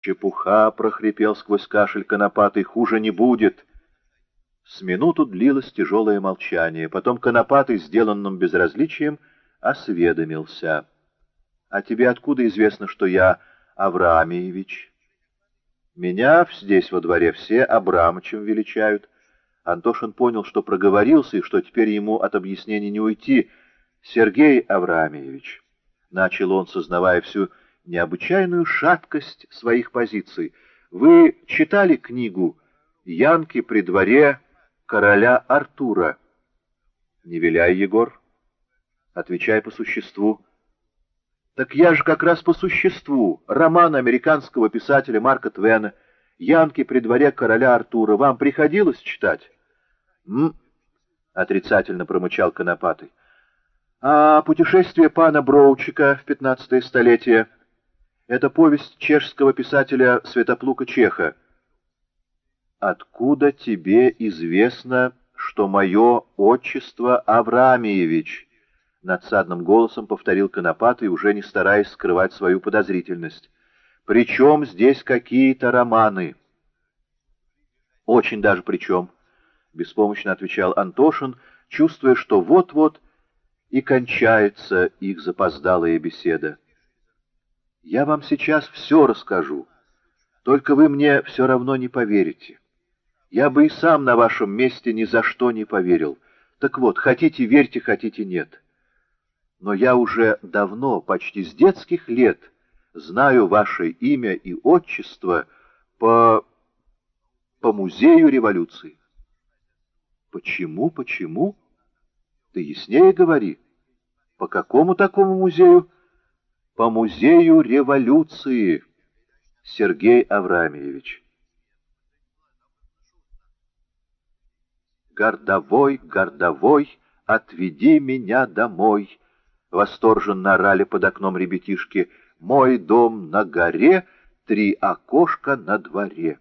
«Чепуха!» — прохрипел сквозь кашель конопатый. «Хуже не будет!» С минуту длилось тяжелое молчание. Потом конопатый, сделанным безразличием, осведомился. «А тебе откуда известно, что я Авраамиевич?» «Меня здесь во дворе все Абрамычем величают». Антошин понял, что проговорился, и что теперь ему от объяснений не уйти. «Сергей Авраамиевич», — начал он, сознавая всю необычайную шаткость своих позиций, — «вы читали книгу «Янки при дворе короля Артура»?» «Не виляй, Егор. Отвечай по существу». «Так я же как раз по существу. Роман американского писателя Марка Твена — Янки при дворе короля Артура. Вам приходилось читать? М? Отрицательно промычал Конопатый. А путешествие пана Броучика в пятнадцатое столетие — это повесть чешского писателя Святоплука Чеха. Откуда тебе известно, что мое отчество Авраамиевич? Надсадным голосом повторил Конопатый, уже не стараясь скрывать свою подозрительность. Причем здесь какие-то романы? Очень даже причем, — беспомощно отвечал Антошин, чувствуя, что вот-вот и кончается их запоздалая беседа. Я вам сейчас все расскажу, только вы мне все равно не поверите. Я бы и сам на вашем месте ни за что не поверил. Так вот, хотите верьте, хотите нет. Но я уже давно, почти с детских лет, — знаю ваше имя и отчество по... по музею революции. Почему, почему? Ты яснее говори. По какому такому музею? По музею революции, Сергей Авраамьевич. Гордовой, гордовой, отведи меня домой, Восторженно орали под окном ребятишки — мой дом на горе, три окошка на дворе.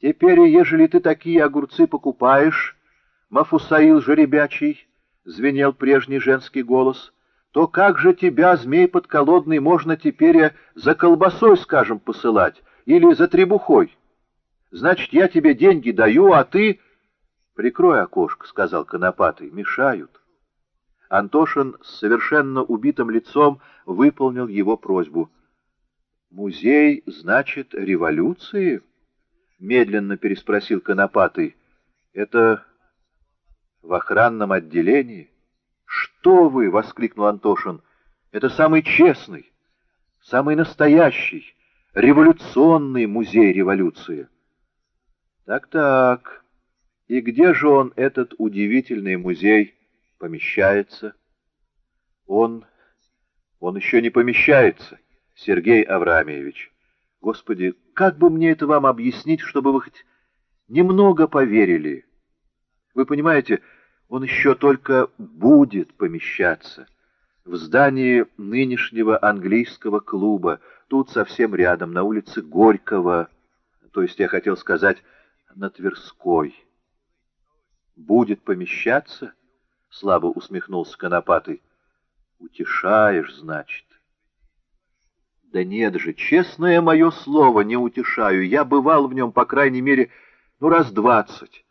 Теперь, ежели ты такие огурцы покупаешь, Мафусаил жеребячий, — звенел прежний женский голос, — то как же тебя, змей подколодный, можно теперь за колбасой, скажем, посылать или за требухой? Значит, я тебе деньги даю, а ты... — Прикрой окошко, — сказал Конопатый, — мешают. Антошин с совершенно убитым лицом выполнил его просьбу. «Музей, значит, революции?» — медленно переспросил Конопатый. «Это в охранном отделении?» «Что вы!» — воскликнул Антошин. «Это самый честный, самый настоящий, революционный музей революции». «Так-так, и где же он, этот удивительный музей?» помещается. Он... он еще не помещается, Сергей Авраамьевич. Господи, как бы мне это вам объяснить, чтобы вы хоть немного поверили? Вы понимаете, он еще только будет помещаться в здании нынешнего английского клуба, тут совсем рядом, на улице Горького, то есть я хотел сказать, на Тверской. Будет помещаться? — слабо усмехнулся Конопатый. «Утешаешь, значит?» «Да нет же, честное мое слово, не утешаю. Я бывал в нем, по крайней мере, ну, раз двадцать.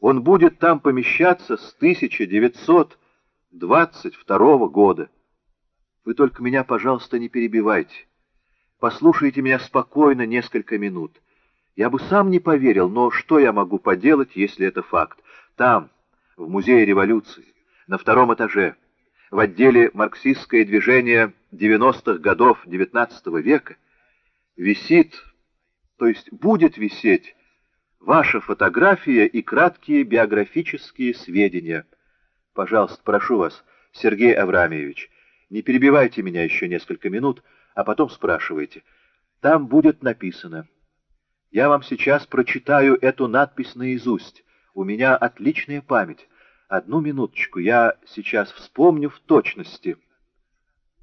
Он будет там помещаться с 1922 года. Вы только меня, пожалуйста, не перебивайте. Послушайте меня спокойно несколько минут. Я бы сам не поверил, но что я могу поделать, если это факт? Там, в Музее революции, на втором этаже, в отделе «Марксистское движение 90-х годов XIX века», висит, то есть будет висеть, ваша фотография и краткие биографические сведения. Пожалуйста, прошу вас, Сергей Авраамьевич, не перебивайте меня еще несколько минут, а потом спрашивайте. Там будет написано. Я вам сейчас прочитаю эту надпись наизусть. У меня отличная память. Одну минуточку, я сейчас вспомню в точности.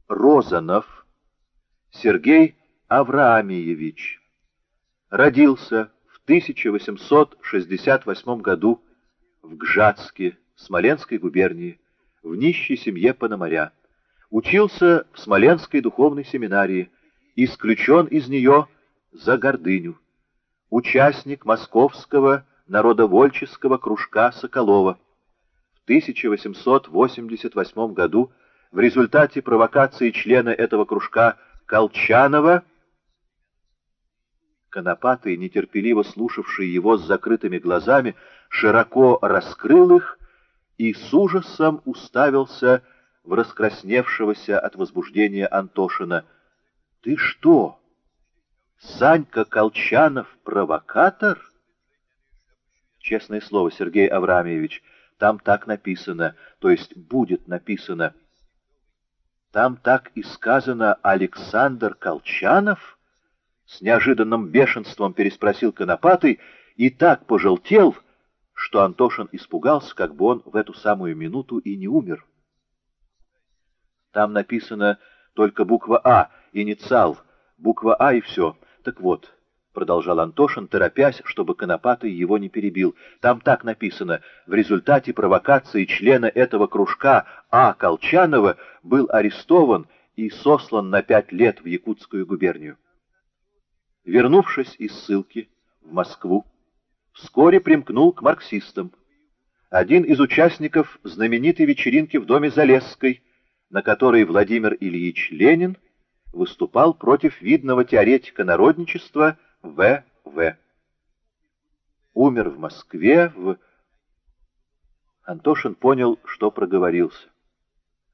Розанов Сергей Авраамиевич. Родился 1868 году в Гжатске, Смоленской губернии, в нищей семье Пономаря. Учился в Смоленской духовной семинарии исключен из нее за гордыню. Участник московского народовольческого кружка Соколова. В 1888 году в результате провокации члена этого кружка Колчанова Конопатый, нетерпеливо слушавший его с закрытыми глазами, широко раскрыл их и с ужасом уставился в раскрасневшегося от возбуждения Антошина. «Ты что, Санька Колчанов провокатор?» Честное слово, Сергей Авраамович, там так написано, то есть будет написано. Там так и сказано «Александр Колчанов»? С неожиданным бешенством переспросил Конопатый и так пожелтел, что Антошин испугался, как бы он в эту самую минуту и не умер. Там написано только буква «А», инициал, буква «А» и все. Так вот, продолжал Антошин, торопясь, чтобы Конопатый его не перебил. Там так написано, в результате провокации члена этого кружка А. Колчанова был арестован и сослан на пять лет в Якутскую губернию. Вернувшись из ссылки в Москву, вскоре примкнул к марксистам. Один из участников знаменитой вечеринки в доме Залесской, на которой Владимир Ильич Ленин выступал против видного теоретика народничества В.В. Умер в Москве в... Антошин понял, что проговорился.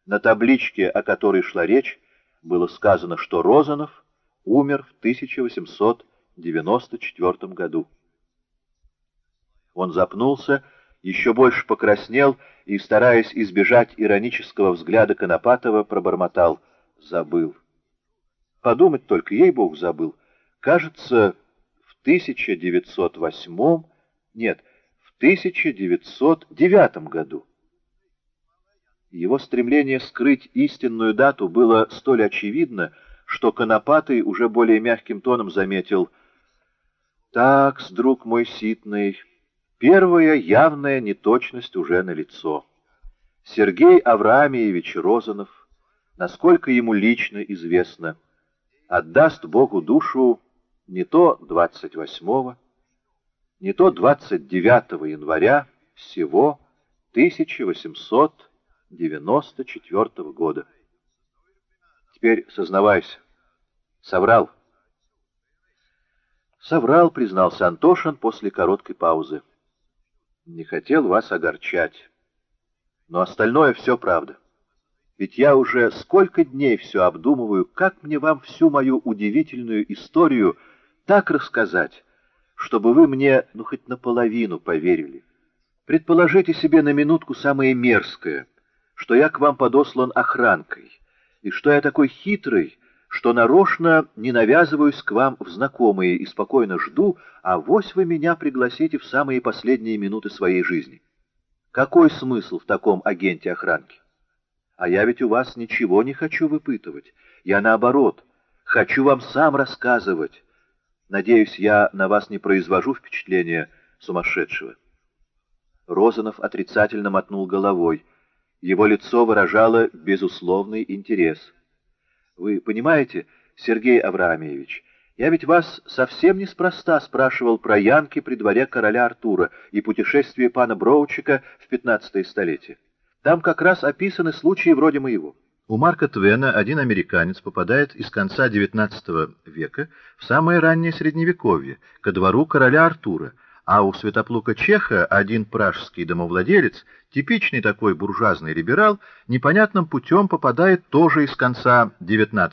На табличке, о которой шла речь, было сказано, что Розанов умер в 1894 году. Он запнулся, еще больше покраснел и, стараясь избежать иронического взгляда Конопатова, пробормотал «забыл». Подумать только, ей-бог, забыл. Кажется, в 1908, нет, в 1909 году. Его стремление скрыть истинную дату было столь очевидно, что Конопатый уже более мягким тоном заметил «Так, друг мой ситный, первая явная неточность уже налицо. Сергей Авраамиевич Розанов, насколько ему лично известно, отдаст Богу душу не то 28 не то 29 января всего 1894 года. Теперь сознавайся. Соврал. Соврал, признался Антошин после короткой паузы. Не хотел вас огорчать. Но остальное все правда. Ведь я уже сколько дней все обдумываю, как мне вам всю мою удивительную историю так рассказать, чтобы вы мне, ну, хоть наполовину поверили. Предположите себе на минутку самое мерзкое, что я к вам подослан охранкой, и что я такой хитрый, что нарочно не навязываюсь к вам в знакомые и спокойно жду, а вось вы меня пригласите в самые последние минуты своей жизни. Какой смысл в таком агенте охранки? А я ведь у вас ничего не хочу выпытывать. Я наоборот, хочу вам сам рассказывать. Надеюсь, я на вас не произвожу впечатления сумасшедшего. Розанов отрицательно мотнул головой. Его лицо выражало безусловный интерес. Вы понимаете, Сергей Авраамович, я ведь вас совсем неспроста спрашивал про Янки при дворе короля Артура и путешествие пана Броучика в пятнадцатое столетие. Там как раз описаны случаи вроде моего. У Марка Твена один американец попадает из конца XIX века в самое раннее Средневековье, ко двору короля Артура, а у Святоплука Чеха один пражский домовладелец, типичный такой буржуазный либерал, непонятным путем попадает тоже из конца XIX